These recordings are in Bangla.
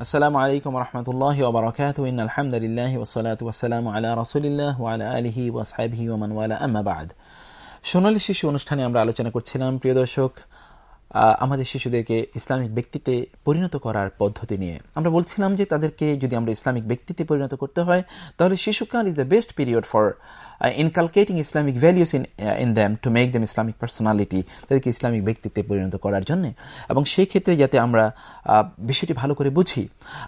السلام عليكم ورحمة الله وبركاته إن الحمد لله والصلاة والسلام على رسول الله وعلى آله وأصحابه ومن والاه أما بعد সোনালী শিশু অনুষ্ঠানে আমরা আলোচনা করছিলাম প্রিয় দর্শক আমাদের শিশুদেরকে ইসলামিক ব্যক্তিতে পরিণত করার পদ্ধতি নিয়ে। আমরা বলছিলাম যে তাদেরকে যদি আমরা ইসলামিক ব্যক্তিতে পরিণত করতে হয়, তাহলে শিশুকাল is the best period for inculcating Islamic values in in them to make them Islamic personality তাদেরকে ইসলামিক ব্যক্তিত্বে পরিণত করার জন্য। এবং সেই ক্ষেত্রে যাতে আমরা বিষয়টি ভালো করে বুঝি,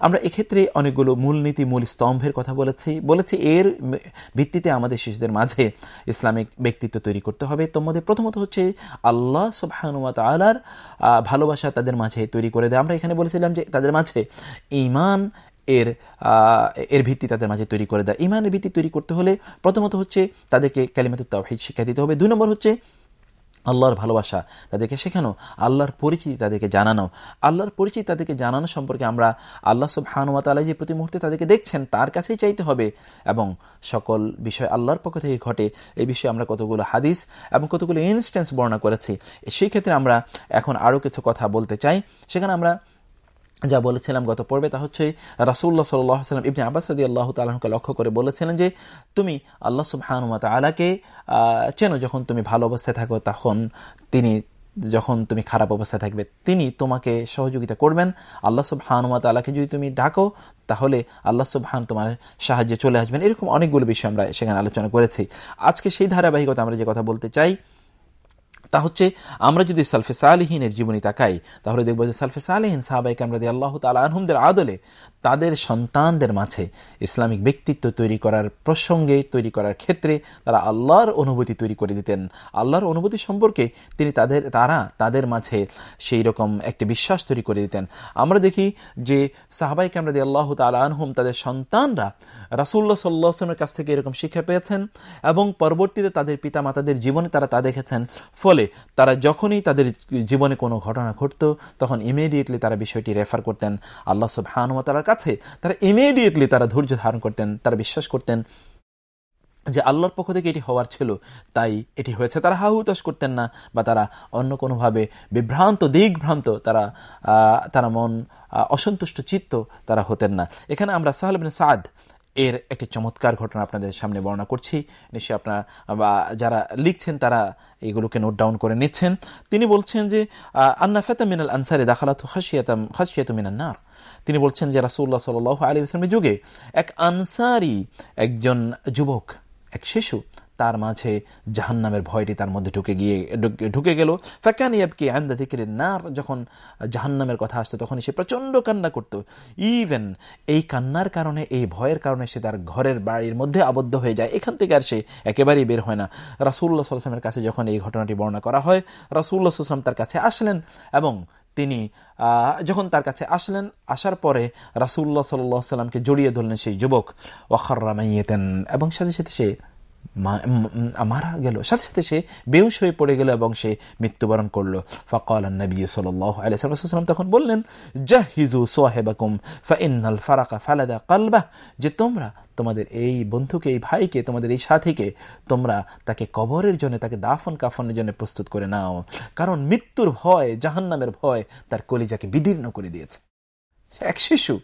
আমরা এক্ষেত্রে অনেকগুলো মূলনীতি, মূল স্তম্ভের কথা বলেছি বলেছি এর ভিত্তিতে আমাদের শিশুদের মাঝে ইসলামিক ব্যক্তিত্ব তৈরি করতে হবে। তোর মধ্যে প্রথমত হচ্ছে আল্লাহ সুবাহানুমাত আলার ভালোবাসা তাদের মাঝে তৈরি করে দেয়। আমরা এখানে বলেছিলাম যে তাদের মাঝে ইমান এর এর ভিত্তি তাদের মাঝে তৈরি করে দেয়। ইমানের ভিত্তি তৈরি করতে হলে প্রথমত হচ্ছে তাদেরকে কালিমাতুর তাওহিদ শিক্ষা দিতে হবে। দুই নম্বর হচ্ছে আল্লাহর ভালোবাসা তাদেরকে শেখানো, আল্লাহর পরিচিতি তাদেরকে জানানো, আল্লাহর পরিচিতি তাদেরকে জানানো সম্পর্কে আমরা আল্লাহ সব হানুমাতালা যে প্রতি মুহূর্তে তাদেরকে দেখছেন তার কাছেই চাইতে হবে এবং সকল বিষয় আল্লাহর পক্ষ থেকে ঘটে এই বিষয়ে আমরা কতগুলো হাদিস এবং কতগুলো ইনস্ট্যান্স বর্ণনা করেছি। সেই ক্ষেত্রে আমরা এখন আরও কিছু কথা বলতে চাই। সেখানে আমরা যা বলেছিলাম গত পর্বে, তা হচ্ছে রাসুল্লাহ সাল্লাম ইবনে আব্বাস রদি আল্লাহ তালকে লক্ষ্য করে বলেছিলেন যে, তুমি আল্লাহ সুবহানুমাত আলাকে চেনো যখন তুমি ভালো অবস্থায় থাকো, তখন তিনি যখন তুমি খারাপ অবস্থায় থাকবে, তিনি তোমাকে সহযোগিতা করবেন। আল্লাহ সব আল্লাহকে যদি তুমি ডাকো, তাহলে আল্লাহ সুবহান তোমার সাহায্যে চলে আসবেন। এরকম অনেকগুলো বিষয় আমরা সেখানে আলোচনা করেছি। আজকে সেই ধারাবাহিকতা আমরা যে কথা বলতে চাই তা হচ্ছে, আমরা যদি সালফে সালেহিনের জীবনী তাকাই, তাহলে দেখব যে সালফে সালেহিন সাহাবাই কামরাদি আল্লাহ তালা আনহুমদের আদলে তাদের সন্তানদের মাঝে ইসলামিক ব্যক্তিত্ব তৈরি করার প্রসঙ্গে, তৈরি করার ক্ষেত্রে তারা আল্লাহর অনুভূতি তৈরি করে দিতেন। আল্লাহর অনুভূতি সম্পর্কে তিনি তাদের, তারা তাদের মাঝে সেই রকম একটি বিশ্বাস তৈরি করে দিতেন। আমরা দেখি যে সাহাবাই কামরাদি আল্লাহ তালা আনহুম তাদের সন্তানরা রাসুল্লাহ সাল্লাহামের কাছ থেকে এরকম শিক্ষা পেয়েছেন এবং পরবর্তীতে তাদের পিতা মাতাদের জীবনে তারা তা দেখেছেন। ফলে তারা যখনই তাদের জীবনে কোনো ঘটনা ঘটত, তখন ইমিডিয়েটলি তারা বিষয়টি রেফার করতেন আল্লাহ সব হানুমতালার কাছে। তারা ইমিডিয়েটলি তারা ধৈর্য ধারণ করতেন, তারা বিশ্বাস করতেন যে আল্লাহর পক্ষ থেকে এটি হওয়ার ছিল, তাই এটি হয়েছে। তারা হাহুতাস করতেন না বা তারা অন্য কোনোভাবে বিভ্রান্ত, দিগ্ভ্রান্ত, তারা তারা মন অসন্তুষ্ট, চিত্ত তারা হতেন না। এখানে আমরা সাহালবিন সাদ এর একটি চমৎকার ঘটনা আপনাদের সামনে বর্ণনা করছি। নিশ্চয়ই আপনারা যারা লিখছেন, তারা এগুলোকে নোট ডাউন করে নিচ্ছেন। তিনি বলছেন যে আন্না ফেতা মিনাল আনসারে দাখালাত হাসিয়াতাম খাসিয়াত মিনান্নার তিনি বলছেন যে রাসুল্লাহ সাল আলী ইসলামের যুগে এক আনসারি, একজন যুবক, এক শিশু তার মাঝে জাহান্নামের ভয়টি তার মধ্যে ঢুকে গিয়ে, ঢুকে গেল। ফ্যাকান ইয়াবকি আন্দা দিকির নার, যখন জাহান্নামের কথা আসতো তখন সে প্রচণ্ড কান্না করত। ইভেন এই কান্নার কারণে, এই ভয়ের কারণে সে তার ঘরের বাড়ির মধ্যে আবদ্ধ হয়ে যায়। এখান থেকে আর সে একেবারেই বের হয় না। রাসুল্লাহ সাল্লামের কাছে যখন এই ঘটনাটি বর্ণনা করা হয় রাসুল্লাহ সাল্লাম তার কাছে আসলেন এবং তিনি যখন তার কাছে আসলেন, আসার পরে রাসুল্লাহ সাল্লাহ সাল্লামকে জড়িয়ে ধরলেন সেই যুবক। ওয়াখার্রা মাইয়েতেন, এবং সাথে সাথে সে মারা গেল। সাথে সাথে সে বেউস হয়ে পড়ে গেল এবং সে মৃত্যুবরণ করল। ফকাল নবী সাল্লাম তখন বললেন, জাহিজু সোহেবাকুম ফাইনাল ফারাকা ফালাদা কালবাহ যে তোমরা তোমাদের এই বন্ধুকে, এই ভাইকে, তোমাদের এই সাথীকে, তোমরা তাকে কবরের জন্য, তাকে দাফন কাফনের জন্য প্রস্তুত করে নাও। কারণ মৃত্যুর ভয়, জাহান্নামের ভয় তার কলিজাকে বিদীর্ণ করে দিয়েছে। এক শিশু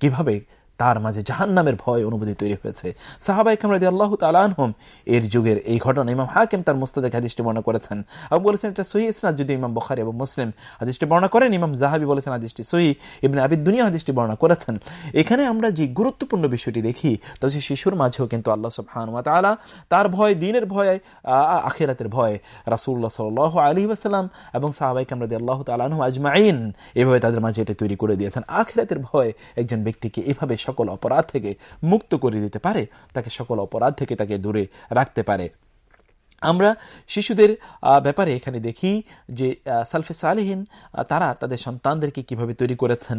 কীভাবে তার মাঝে জাহান নামের ভয় অনুভূতি তৈরি হয়েছে। সাহাবাই কামরাদি আল্লাহ তালানহম এর যুগের এই ঘটনা ইমাম হাকিম তার মুস্তাদের হাদিসটি বর্ণনা করেছেন। এবং বলেছেন, এটা সহি ইসনাদ যদি ইমাম বখারি এবং মুসলিম হাদিসটি বর্ণনা করেন, ইমাম জাহাবি বলেছেন হাদিসটি সহি ইবনে আবিদ দুনিয়া হাদিসটি বর্ণনা করেছেন। এখানে আমরা যে গুরুত্বপূর্ণ বিষয়টি দেখি, তা হচ্ছে শিশুর মাঝেও কিন্তু আল্লাহ সুবহানুয়া তালা তার ভয়, দিনের ভয় আখেরাতের ভয় রাসুল্লাহ সাল আলী আসালাম এবং সাহাবাই কামরাদি আল্লাহ তালাহ আজমাইন এভাবে তাদের মাঝে এটা তৈরি করে দিয়েছেন। আখেরাতের ভয় একজন ব্যক্তিকে এভাবে সকল অপরাধ থেকে মুক্ত করে দিতে পারে, তাকে সকল অপরাধ থেকে তাকে দূরে রাখতে পারে। আমরা শিশুদের ব্যাপারে এখানে দেখি যে সালফে সালেহীন তারা তাদের সন্তানদেরকে কীভাবে তৈরি করেছেন,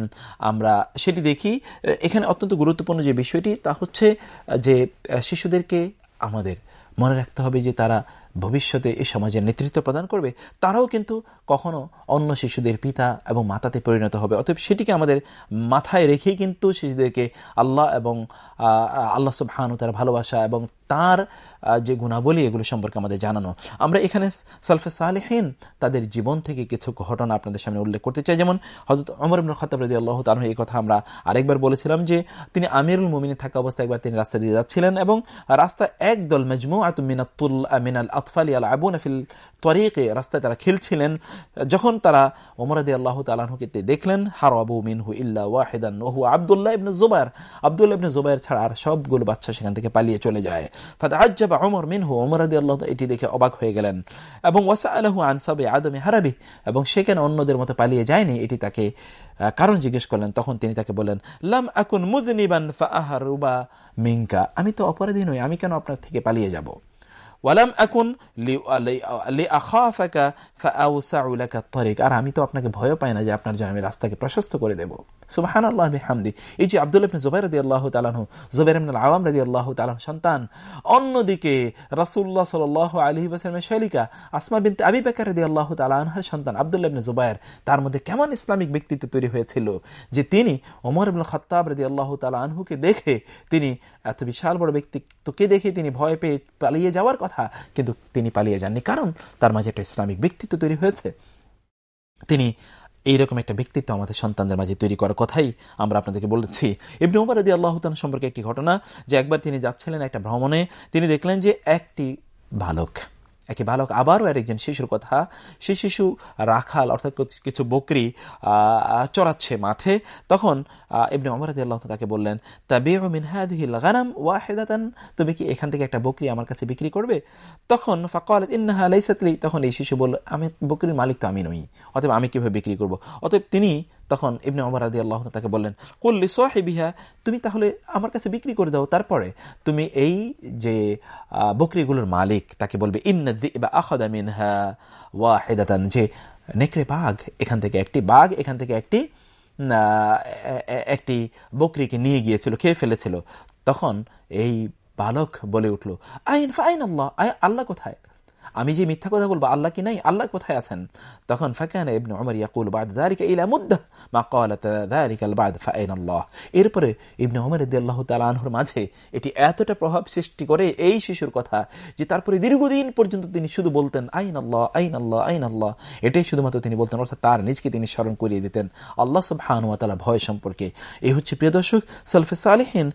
আমরা সেটি দেখি। এখানে অত্যন্ত গুরুত্বপূর্ণ যে বিষয়টি তা হচ্ছে যে শিশুদেরকে আমাদের মনে রাখতে হবে যে তারা ভবিষ্যতে এই সমাজের নেতৃত্ব প্রদান করবে, তারাও কিন্তু কখনো অন্য শিশুদের পিতা এবং মাতাতে পরিণত হবে। অতএব সেটিকে আমাদের মাথায় রেখেই কিন্তু শিশুদেরকে আল্লাহ এবং আল্লাহ সুবহানু তার ভালোবাসা এবং তার যে গুণাবলী, এগুলো সম্পর্কে আমাদের জানানো। আমরা এখানে সালফে সালেহীন তাদের জীবন থেকে কিছু ঘটনা আপনাদের সামনে উল্লেখ করতে চাই। যেমন হজরত অমর ইবনুল খতাব রাজি আল্লাহ তালন এই কথা আমরা আরেকবার বলেছিলাম যে, তিনি আমিরুল মুমিনে থাকা অবস্থায় একবার তিনি রাস্তা দিয়ে যাচ্ছিলেন এবং রাস্তা একদল মেজমু আতুমিনাতুল মিনাল নফিল তরিকে রাস্তায় তারা খেলছিলেন যখন তারা ওমর আদি আল্লাহ দেখলেন আবু মিনহু ইল্লা ওয়াহেদান ওহু আবদুল্লাহ ইবনে জুবাইর আবদুল্লাহ ইবনে জুবাইর ছাড়া আর সবগুলো বাচ্চা সেখান থেকে পালিয়ে চলে যায়। আজ্জাবা ওমর মিনহু ওমর আদি আল্লাহ এটি দেখে অবাক হয়ে গেলেন। এবং ওয়াসা আলহু আনসাবে আদমে হারাবি এবং সেখানে অন্যদের মতো পালিয়ে যায়নি? এটি তাকে কারণ জিজ্ঞেস করলেন। তখন তিনি তাকে বলেন লাম আকুন মুজনিবান ফাহারুবা মিঙ্কা আমি তো অপরাধী নই, আমি কেন আপনার থেকে পালিয়ে যাব? ওয়ালাম আকুন আর আমি তো আপনাকে ভয় পাই না যে আপনার জন্য আমি রাস্তাকে প্রশস্ত করে দেব। সুবহানাল্লাহ বিহামদি। এই যে আব্দুল ইবনে আওয়াম তাআলা সন্তান, অন্যদিকে সাল্লাল্লাহু আলাইহি ওয়াসাল্লামের শালিকা আসমা বিনতে আবি বকর তাআলা আনহার সন্তান আব্দুল্লাহ জুবাইর, তার মধ্যে কেমন ইসলামিক ব্যক্তিত্ব তৈরি হয়েছিল যে তিনি ওমর ইবনে খাত্তাব রাদিয়াল্লাহু তাআলা আনহুকে দেখে তিনি এত বিশাল বড় ব্যক্তিত্বকে দেখে তিনি ভয় পেয়ে পালিয়ে যাওয়ার কথা কিন্তু তিনি পালিয়ে যাননি। কারণ তার মাঝে একটা ইসলামিক ব্যক্তিত্ব তৈরি হয়েছে। তিনি এইরকম একটা ব্যক্তিত্ব আমাদের সন্তানদের মাঝে তৈরি করার কথাই আমরা আপনাদেরকে বলেছি। ইবনে উমর আদি আল্লাহ সম্পর্কে একটি ঘটনা, যে একবার তিনি যাচ্ছিলেন একটা ভ্রমণে, তিনি দেখলেন যে একটি বালক। একই বালক আবারও একজন শিশুর কথা। সে শিশু রাখাল অর্থাৎ কিছু বকরি চড়াচ্ছে মাঠে। তখন এমনি অমরাদি আল্লাহ তাকে বললেন তা বেমিনহাদিল গানাম ওয়াহেদাতান, তুমি কি এখান থেকে একটা বকরি আমার কাছে বিক্রি করবে? তখন ফাকাল ইন্নাহা আলাইসাতলি তখন এই শিশু বলল, আমি বকরির মালিক তো আমি নই, অতএব আমি কীভাবে বিক্রি করব? অতএব তিনি তখন ইবনে অমর আদি আল্লাহ তাকে বললেন কল্লি সোহেবিহা তুমি তাহলে আমার কাছে বিক্রি করে দাও, তারপরে তুমি এই যে বকরিগুলোর মালিক, তাকে বলবে ইন্নাদিনহা ওয়াহেদাতান যে নেকড়ে বাঘ এখান থেকে একটি, বাঘ এখান থেকে একটি একটি বকরিকে নিয়ে গিয়েছিল, খেয়ে ফেলেছিল। তখন এই বালক বলে উঠল, আইন ফাইন আল্লাহ আল্লাহ কোথায়? আমি যে মিথ্যা কথা বলব, আল্লাহ কি নাই? আল্লাহ কোথায় আছেন? তখন এরপরে ইবনে উমর রাদিয়াল্লাহু মাঝে এটি এতটা প্রভাব সৃষ্টি করে এই শিশুর কথা যে তারপরে দীর্ঘদিন পর্যন্ত তিনি শুধু বলতেন, আইন আল্লাহ আইন আল্লাহ আইন আল্লাহ। এটাই শুধুমাত্র তিনি বলতেন, অর্থাৎ তার নিজকে তিনি স্মরণ করিয়ে দিতেন। আল্লাহ সুবহানাহু ওয়া ভয় সম্পর্কে। এই হচ্ছে প্রিয় দর্শক, সালফে সালেহিন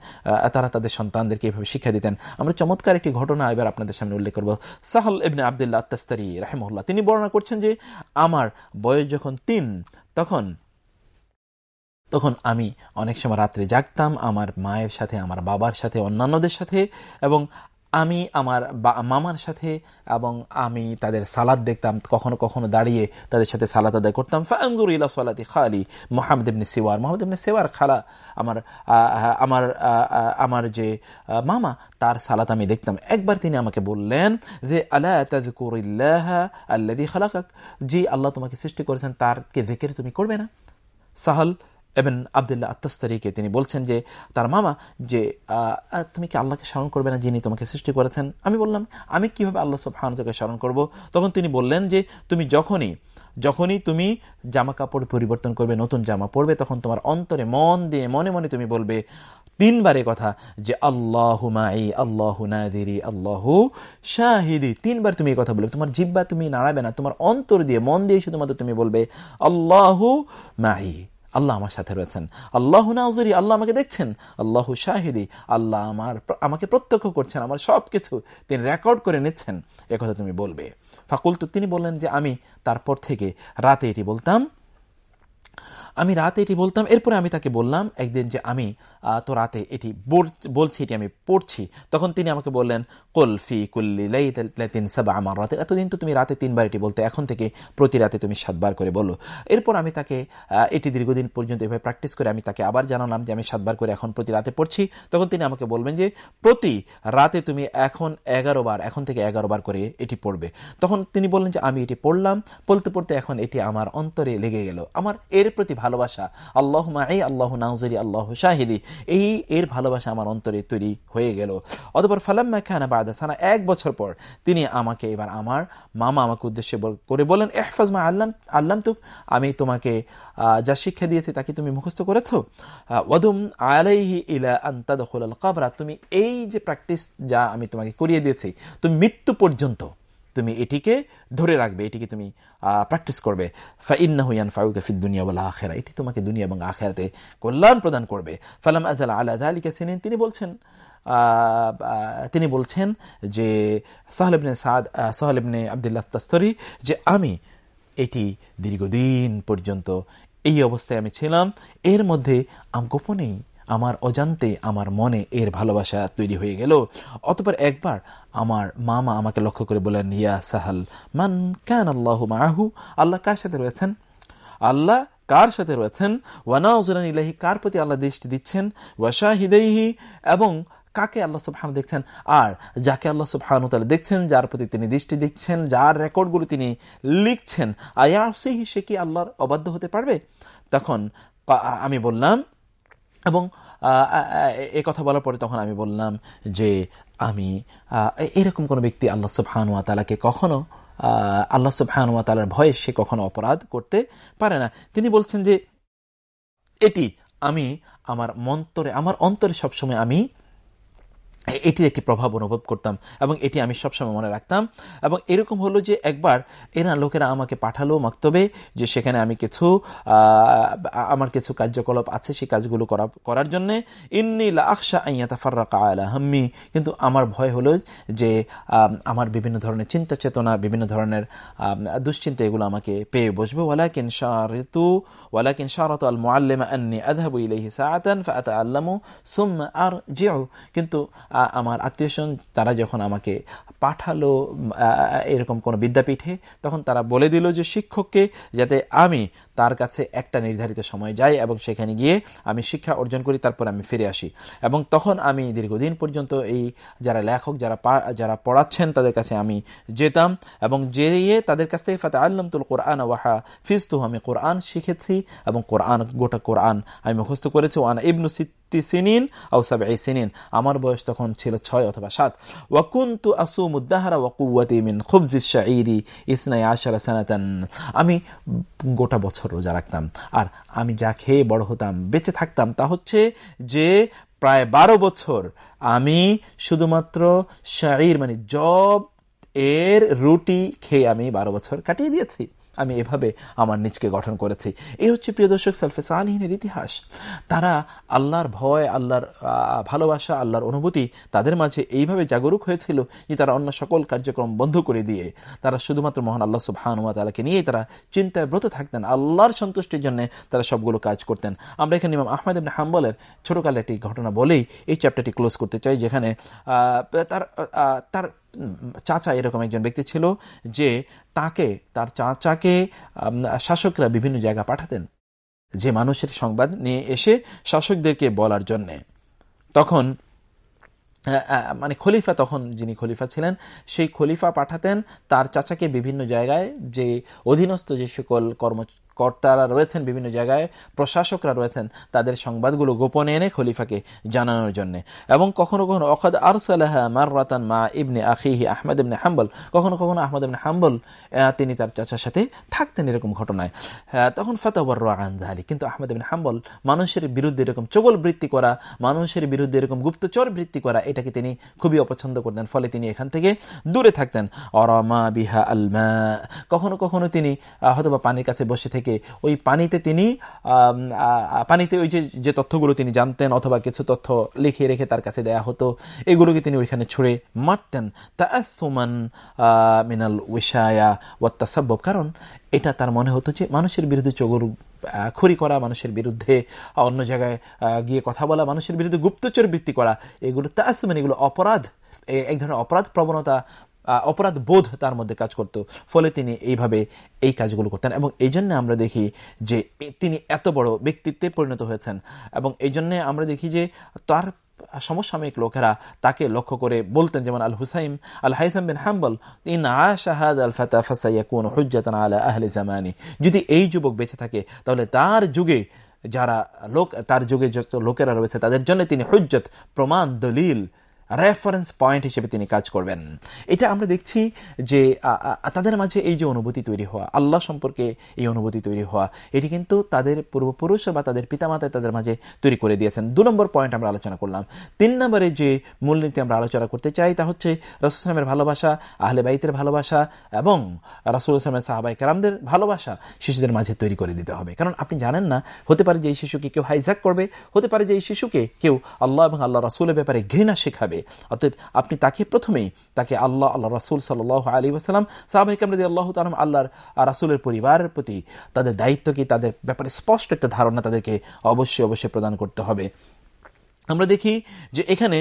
তারা তাদের সন্তানদেরকে এভাবে শিক্ষা দিতেন। আমরা চমৎকার একটি ঘটনা এবার আপনাদের সামনে উল্লেখ করব। সাহল ইবনে আবদুল্লাহ আত্মাস্তারি রাহেমহল্লা তিনি বর্ণনা করছেন যে, আমার বয়স যখন তিন, তখন তখন আমি অনেক সময় রাত্রে জাগতাম আমার মায়ের সাথে, আমার বাবার সাথে, অন্যান্যদের সাথে এবং আমি আমার মামার সাথে এবং আমি তাদের সালাদ দেখতাম, কখনো কখনো দাঁড়িয়ে তাদের সাথে সালাদ আদায় করতাম। ফাংজুর ইলা সালাতি খালি, মোহাম্মদ সিওয়ার। মোহাম্মদ সেওয়ার খালা, আমার আমার আমার যে মামা, তার সালাত আমি দেখতাম। একবার তিনি আমাকে বললেন যে আল্লাহ তাজকুরিল্লাহ আল্লাদি খালাকাক? জি, আল্লাহ তোমাকে সৃষ্টি করেছেন, তারকে দেখে তুমি করবে না। সাহল এবং আবদুল্লাহ আত্মাস্তারিকে তিনি বলছেন যে, তার মামা যে তুমি কি আল্লাহকে স্মরণ করবে না যিনি তোমাকে সৃষ্টি করেছেন? আমি বললাম, আমি কীভাবে আল্লাহ সব হানকে স্মরণ করব? তখন তিনি বললেন যে, তুমি যখনই যখনই তুমি জামা কাপড় পরিবর্তন করবে, নতুন জামা পরবে, তখন তোমার অন্তরে মন দিয়ে মনে মনে তুমি বলবে তিনবারে কথা যে, আল্লাহ মাই, আল্লাহ নাদিরি, আল্লাহ শাহিদি। তিনবার তুমি এই কথা বলবে। তোমার জিব্বা তুমি নাড়াবে না, তোমার অন্তর দিয়ে, মন দিয়ে শুধুমাত্র তুমি বলবে, আল্লাহ মাহি আল্লাহ আমার সাথে রয়েছেন। আল্লাহ নাউজুরি, আল্লাহ আমাকে দেখছেন। আল্লাহ শাহিদি, আল্লাহ আমার আমাকে প্রত্যক্ষ করছেন, আমার সব কিছু তিনি রেকর্ড করে নিচ্ছেন। একথা তুমি বলবে। ফাকুল তো তিনি বললেন যে, আমি তারপর থেকে রাতে এটি বলতাম। আমি রাতে এটি বলতাম, এরপরে আমি তাকে বললাম একদিন যে, আমি তো রাতে এটি বলছি, এটি আমি পড়ছি। তখন তিনি আমাকে বললেন কলফি কুল্লি লাইতিন সাবা আমার রাতে এতদিন তো তুমি রাতে তিনবার এটি বলতে, এখন থেকে প্রতি রাতে তুমি সাতবার করে বলো। এরপর আমি তাকে এটি দীর্ঘদিন পর্যন্ত এভাবে প্র্যাকটিস করে আমি তাকে আবার জানালাম যে আমি সাতবার করে এখন প্রতি রাতে পড়ছি। তখন তিনি আমাকে বলবেন যে, প্রতি রাতে তুমি এখন এগারো বার, এখন থেকে এগারো বার করে এটি পড়বে। তখন তিনি বললেন যে, আমি এটি পড়লাম, পড়তে পড়তে এখন এটি আমার অন্তরে লেগে গেল। আমার এর প্রতি ভালোবাসা, আল্লাহ মাই, আল্লাহ নাউজরি, আল্লাহ শাহিদি। এই এর ভালোবাসা আমার অন্তরে তৈরি হয়ে গেল। অতপর ফালাম্মা খানা বাদাসানা এক বছর পর তিনি আমাকে এবার আমার মামা আমাকে উদ্দেশ্যে করে বলেন এহফাজ মা আল্লাম আল্লাম তুক আমি তোমাকে যা শিক্ষা দিয়েছি তাকে তুমি মুখস্থ করেছ? ওয়াদুম আলাইহি ইলা আন্তাদখুল আল কাবরা, তুমি এই যে প্র্যাকটিস যা আমি তোমাকে করিয়ে দিয়েছি, তুমি মৃত্যু পর্যন্ত তুমি এটিকে ধরে রাখবে, এটিকে তুমি প্র্যাকটিস করবে। ফাইন্নাহুয়ান ফাউকা ফিদ দুনিয়া বলা আখেরা এটি তোমাকে দুনিয়া এবং আখেরাতে কল্যাণ প্রদান করবে। ফালাম আজাল আলা আলিকা সিনিন তিনি বলছেন তিনি বলছেন যে সাহলেবনে সাদ সাহলেবনে আবদুল্লাহ তাস্তরি, যে আমি এটি দীর্ঘদিন পর্যন্ত এই অবস্থায় আমি ছিলাম। এর মধ্যে আমি গোপনেই আমার অজান্তে আমার মনে এর ভালোবাসা তৈরি হয়ে গেল। অতপর একবার আমার মামা আমাকে লক্ষ্য করে বলেন ইয়া সাহাল, মান কেন আল্লাহ মাহু আল্লাহ কার সাথে রয়েছেন? আল্লাহ কার সাথে রয়েছেন? ওয়ানাউজরান ইলাহি কার প্রতি আল্লাহ দৃষ্টি দিচ্ছেন? ওয়াশাহিদাইহি এবং কাকে আল্লাহ সুবহান দেখছেন? আর যাকে আল্লাহ সুবহান দেখছেন, যার প্রতি তিনি দৃষ্টি দিচ্ছেন, যার রেকর্ডগুলো তিনি লিখছেন আয়াসিহি সে কি আল্লাহর অবাধ্য হতে পারবে? তখন আমি বললাম এবং এ কথা বলার পরে তখন আমি বললাম যে আমি এরকম কোনো ব্যক্তি আল্লাহ সুবহানুয়া তালাকে কখনো আল্লাহ সুবহানুয়া তালার ভয়ে সে কখনো অপরাধ করতে পারে না। তিনি বলছেন যে, এটি আমি আমার মন্তরে আমার অন্তরে সবসময় আমি এটির একটি প্রভাব অনুভব করতাম এবং এটি আমি সবসময় মনে রাখতাম। এবং এরকম হলো যে একবার এরা লোকেরা আমাকে পাঠালো মক্তবে যে সেখানে আমি কিছু আমার কিছু কার্যকলাপ আছে সেই কাজগুলো করা, করার জন্য। ইন্নি লাকশা আইয়াতা আলা হাম্মি। কিন্তু আমার ভয় হলো যে আমার বিভিন্ন ধরনের চিন্তা চেতনা, বিভিন্ন ধরনের দুশ্চিন্তা এগুলো আমাকে পেয়ে বসবে। ওয়ালাকিন শারিতু, ওয়ালাকিন শারত আল মুআল্লিমা আন্নি আযহাবু ইলাইহি সাআতান সুম্মা আরজিউ। কিন্তু আমার আত্মীয়স্বজন তারা যখন আমাকে পাঠালো এরকম কোনো বিদ্যাপীঠে, তখন তারা বলে দিল যে শিক্ষককে যাতে আমি তার কাছে একটা নির্ধারিত সময় যাই এবং সেখানে গিয়ে আমি শিক্ষা অর্জন করি, তারপর আমি ফিরে আসি। এবং তখন আমি দীর্ঘদিন পর্যন্ত এই যারা লেখক, যারা যারা পড়াচ্ছেন তাদের কাছে আমি যেতাম এবং যেয়ে তাদের কাছ থেকে ফাতে আল্লামতুল কোরআন ওয়াহা ফিজতু, আমি কোরআন শিখেছি এবং কোরআন, গোটা কোরআন আমি মুখস্থ করেছি। ওয়ান ইবনু সিত্তি সিনিন সিনিন। আমার বয়স তখন ছিল ছয় অথবা সাত। ওয়াকুন্তু আসুমুদ্দাহারা ওয়াকুয়াতি মিন খুবজিস শাইরি ইসনাই আশারা সানাতান। আমি গোটা বছর রোজা রাখতাম। আর আমি যা খেয়ে বড় হতাম, বেঁচে থাকতাম, তা হচ্ছে যে প্রায় বারো বছর আমি শুধুমাত্র শাড়ির মানে জব এর রুটি খেয়ে আমি বারো বছর কাটিয়ে দিয়েছি। আমি এভাবে আমার নিজকে গঠন করেছি। এই হচ্ছে প্রিয় দর্শক, সালফে সালহিনের ইতিহাস। তারা আল্লাহর ভয়, আল্লাহর ভালোবাসা, আল্লাহর অনুভূতি তাদের মাঝে এইভাবে জাগরুক হয়েছিল যে তারা অন্য সকল কার্যক্রম বন্ধ করে দিয়ে, তারা শুধুমাত্র মহান আল্লাহ সুবাহানুমা তালাকে নিয়েই তারা চিন্তায় ব্রত থাকতেন, আল্লাহর সন্তুষ্টির জন্য তারা সবগুলো কাজ করতেন। আমরা এখানে ইমাম আহমেদ ইবনে হাম্বলের ছোটকালে একটি ঘটনা বলেই এই চ্যাপ্টারটি ক্লোজ করতে চাই, যেখানে তার তার চাচা এরকম একজন ব্যক্তি ছিল যে তাকে, তার চাচাকে শাসকরা বিভিন্ন জায়গা পাঠাতেন। যে মানুষের সংবাদ নিয়ে এসে শাসকদেরকে বলার জন্যে। তখন মানে খলিফা তখন যিনি খলিফা ছিলেন, সেই খলিফা পাঠাতেন। তার চাচাকে বিভিন্ন জায়গায় যে অধীনস্থ যে সকল কর্ম কর্তারা রয়েছেন বিভিন্ন জায়গায়, প্রশাসকরা রয়েছেন, তাদের সংবাদগুলো গোপনে এনে খলিফাকে জানানোর জন্য। এবং কখনো কখনো অখাদ আরসালাহ মা ইবনে আখিহি আহমদ ইবনে হাম্বল, কখনো কখনো আহমদ ইবনে হাম্বল তিনি তার চাচার সাথে থাকতেন এরকম ঘটনায়। তখন ফতাবর রানজাহালি কিন্তু আহমেদ ইবনে হাম্বল মানুষের বিরুদ্ধে এরকম চগল বৃত্তি করা, মানুষের বিরুদ্ধে এরকম গুপ্তচর বৃত্তি করা, এটাকে তিনি খুবই অপছন্দ করতেন। ফলে তিনি এখান থেকে দূরে থাকতেন। অরমা বিহা আলমা কখনো কখনো তিনি হয়তো বা পানির কাছে বসে থেকে থেকে ওই পানিতে তিনি পানিতে ওই যে যে তথ্যগুলো তিনি জানতেন অথবা কিছু তথ্য লিখে রেখে তার কাছে দেয়া হতো, এগুলোকে তিনি ওইখানে ছুড়ে মারতেন। তা সুমান মিনাল উইশায়া ওয়াত্তাসাব্ব কারণ এটা তার মনে হতো যে মানুষের বিরুদ্ধে চগর খড়ি করা, মানুষের বিরুদ্ধে অন্য জায়গায় গিয়ে কথা বলা, মানুষের বিরুদ্ধে গুপ্তচর বৃত্তি করা, এগুলো তাসমান এগুলো অপরাধ এক ধরনের অপরাধ প্রবণতা অপরাধ বোধ তার মধ্যে কাজ করত। ফলে তিনি এইভাবে এই কাজগুলো করতেন এবং এই জন্য আমরা দেখি যে তিনি এত বড় ব্যক্তিত্বে পরিণত হয়েছেন এবং এই জন্য আমরা দেখি যে তার সমসাময়িক লোকেরা তাকে লক্ষ্য করে বলতেন, যেমন আল হুসাইম, আল হাইসাম বিন হাম্বল, ইন আশাহাদ আল ফাতা ফাসাইয়াকুন হুজ্জাতান আলা আহলে জামানি। যদি এই যুবক বেঁচে থাকে, তাহলে তার যুগে যারা লোক, তার যুগে যত লোকেরা রয়েছে, তাদের জন্য তিনি হুজ্জত, প্রমাণ, দলিল রেফারেন্স পয়েন্ট হিসেবে তিনি কাজ করবেন। এটা আমরা দেখছি যে তাদের মাঝে এই যে অনুভূতি তৈরি হওয়া, আল্লাহ সম্পর্কে এই অনুভূতি তৈরি হওয়া, এটি কিন্তু তাদের পূর্বপুরুষ বা তাদের পিতামাতায় তাদের মাঝে তৈরি করে দিয়েছেন। দু নম্বর পয়েন্ট আমরা আলোচনা করলাম। তিন নম্বরে যে মূলনীতি আমরা আলোচনা করতে চাই, তা হচ্ছে রসুল ইসলামের ভালোবাসা, আহলে বাইতের ভালোবাসা এবং রাসুল ইসলামের সাহাবাই কারামদের ভালোবাসা শিশুদের মাঝে তৈরি করে দিতে হবে। কারণ আপনি জানেন না, হতে পারে যে এই শিশুকে কেউ হাইজ্যাক করবে, হতে পারে যে এই শিশুকে কেউ আল্লাহ এবং আল্লাহ রাসুলের ব্যাপারে ঘৃণা শেখাবে। অতএব আপনি তাকে প্রথমেই, তাকে আল্লাহ আল্লাহ রাসুল সাল আলী আসালাম সাহাবাহিকামদি আল্লাহ তালাম আল্লাহর রাসুলের পরিবারের প্রতি তাদের দায়িত্ব কি, তাদের ব্যাপারে স্পষ্ট একটা ধারণা তাদেরকে অবশ্যই অবশ্যই প্রদান করতে হবে। আমরা দেখি যে এখানে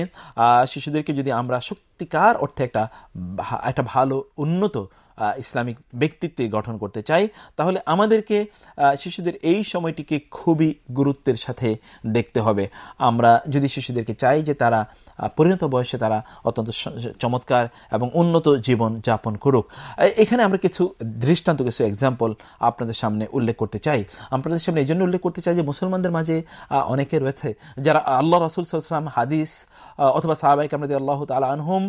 শিশুদেরকে যদি আমরা সত্যিকার অর্থে একটা একটা ভালো, উন্নত ইসলামিক ব্যক্তিত্বে গঠন করতে চাই, তাহলে আমাদেরকে শিশুদের এই সময়টিকে খুবই গুরুত্বের সাথে দেখতে হবে। আমরা যদি শিশুদেরকে চাই যে তারা পরিণত বয়সে তারা অত্যন্ত চমৎকার এবং উন্নত জীবন যাপন করুক। এখানে আমরা কিছু দৃষ্টান্ত, কিছু এক্সাম্পল আপনাদের সামনে উল্লেখ করতে চাই। আপনাদের সামনে এই জন্য উল্লেখ করতে চাই যে, মুসলমানদের মাঝে অনেকে রয়েছে যারা আল্লাহ রাসুল সাল্লাম হাদিস অথবা সাহাবাইক আমাদের আল্লাহ তালা আনহুম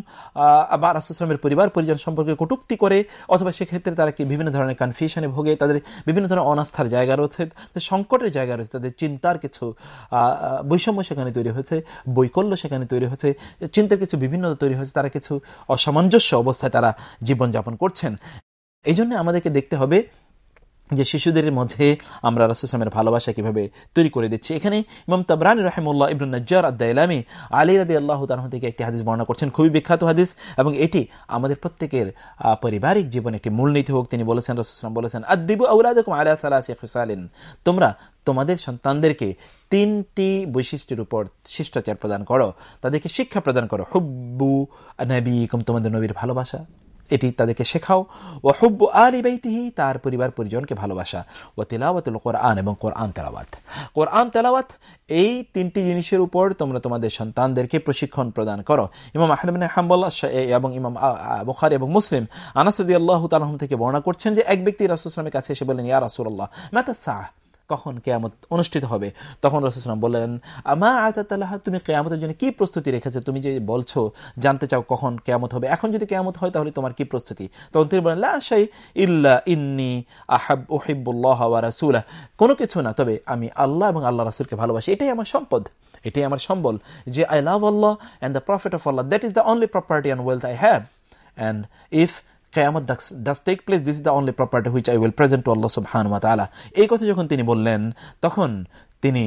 বা রাসুলামের পরিবার, পরিজন সম্পর্কে কটুক্তি করে, অথবা সেক্ষেত্রে তারা কি বিভিন্ন ধরনের কনফিউশনে ভোগে, তাদের বিভিন্ন ধরনের অনাস্থার জায়গা রয়েছে সংকটের জায়গা রয়েছে, তাদের চিন্তার কিছু বৈষম্য সেখানে তৈরি হয়েছে, বৈকল্য সেখানে তৈরি হয়েছে। হয়েছে চিন্তার কিছু বিভিন্নতা তৈরি হয়েছে, তারা কিছু অসামঞ্জস্য অবস্থায় তারা জীবনযাপন করছেন। এই জন্য আমাদেরকে দেখতে হবে যে শিশুদের মধ্যে আমরা রাসুসলামের ভালোবাসা কীভাবে তৈরি করে দিচ্ছি। এখানে ইমাম তাবরানি রহমুল্লাহ ইবনুল নজ্জার আদাইলামি আলী রাদি আল্লাহ তার থেকে একটি হাদিস বর্ণনা করছেন। খুবই বিখ্যাত হাদিস এবং এটি আমাদের প্রত্যেকের পারিবারিক জীবনে একটি মূলনীতি হোক। তিনি বলেছেন রাসুসলাম বলেছেন আদিবু আউলাদুকুম সালাসি খুসালিন। তোমরা তোমাদের সন্তানদেরকে তিনটি বৈশিষ্ট্যের উপর শিষ্টাচার প্রদান করো। তাদেরকে শিক্ষা প্রদান করো। হুব্বু নবী কম তোমাদের নবীর ভালোবাসা। এটি তাদেরকে শেখাও। ও হুব্বু আলী বাইতিহি, তার পরিবার পরিজনকে ভালোবাসা। ও তেলাওয়াতুল কোরআন এবং কোরআন তেলাওয়াত। কোরআন তেলাওয়াত, এই তিনটি জিনিসের উপর তোমরা তোমাদের সন্তানদেরকে প্রশিক্ষণ প্রদান করো। ইমাম আহমদ হাম্বল্লা এবং ইমাম বুখারি এবং মুসলিম আনাসদি আল্লাহ তালহম থেকে বর্ণনা করছেন যে, এক ব্যক্তি রাসুসলামের কাছে এসে বলেন ইয়া রাসুল্লাহ মেতা সাহ? কখন কেয়ামত অনুষ্ঠিত হবে? তখন রসুলাম বললেন মা আয়তাল্লাহ তুমি কেয়ামতের জন্য কি প্রস্তুতি রেখেছো? তুমি যে বলছো, জানতে চাও কখন কেয়ামত হবে। এখন যদি কেয়ামত হয়, তাহলে তোমার কি প্রস্তুতি? তখন তিনি বলেন লাশাই ইল্লা ইন্নি আহাব ওহিবুল্লাহ রাসুলাহ। কোনো কিছু না, তবে আমি আল্লাহ এবং আল্লাহ রাসুলকে ভালোবাসি। এটাই আমার সম্পদ, এটাই আমার সম্বল যে I love Allah and the prophet of Allah that is the only property and wealth I have and if কেয়ামত does take place this is the only property which I will present to Allah সুবহান তালা এই কথা যখন তিনি বললেন, তখন তিনি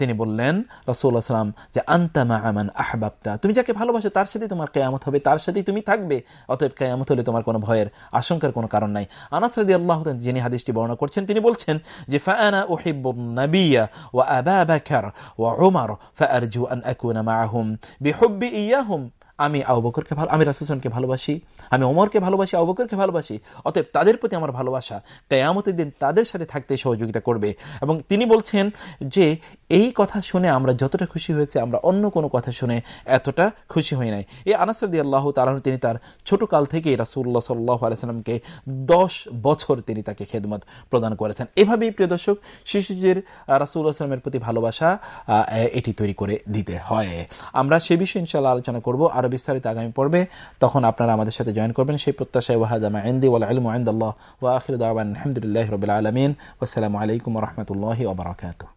তিনি বললেন রসুল্লাহ সাল্লাম যে আন্তামা আমান আহবাবতা। তুমি যাকে ভালোবাসো, তার সাথে তোমার কেয়ামত হবে, তার সাথেই তুমি থাকবে। অতএব কেয়ামত হলে তোমার কোনো ভয়ের আশঙ্কার কোনো কারণ নাই। আনাস আল্লাহ যিনি হাদিসটি বর্ণনা করছেন, তিনি বলছেন যে ফায়ানা ওহিব নবিয়া ও আবা বাকার ও উমার, ফাআরজু আন আকুনা মাআহুম। বিহুব্বি ইয়াহুম আমি আবকরকে ভালো, আমি রাসুসনকে ভালোবাসি, আমি অমরকে ভালোবাসি আবকরকে ভালোবাসি, অতএব তাদের প্রতি আমার ভালোবাসা কেয়ামতের দিন তাদের সাথে থাকতে সহযোগিতা করবে। এবং তিনি বলছেন যে এই কথা শুনে আমরা যতটা খুশি হয়েছে, আমরা অন্য কোনো কথা শুনে এতটা খুশি হই নাই। এই আনাসরদি আল্লাহ তালাহ তিনি তার ছোট কাল থেকে রাসুল্লাহ সাল্লাহ আলাইসাল্লামকে দশ বছর তিনি তাকে খেদমত প্রদান করেছেন। এভাবেই প্রিয় দর্শক শিশুদের রাসুল্লাহ আসলামের প্রতি ভালোবাসা এটি তৈরি করে দিতে হয়। আমরা সে বিষয়ে ইনশাল্লাহ আলোচনা করব আরও বিস্তারিত আগামী পর্বে। তখন আপনারা আমাদের সাথে জয়েন করবেন। সেই প্রত্যাশায় ওয়াহাদামা ইন্দি ওয়াল আলম আইন্দাল্লাহ ওয়া আখির রবিল আলমিন। আসসালামু আলাইকুম রহমতুল্লাহ ওবরাকাতুহ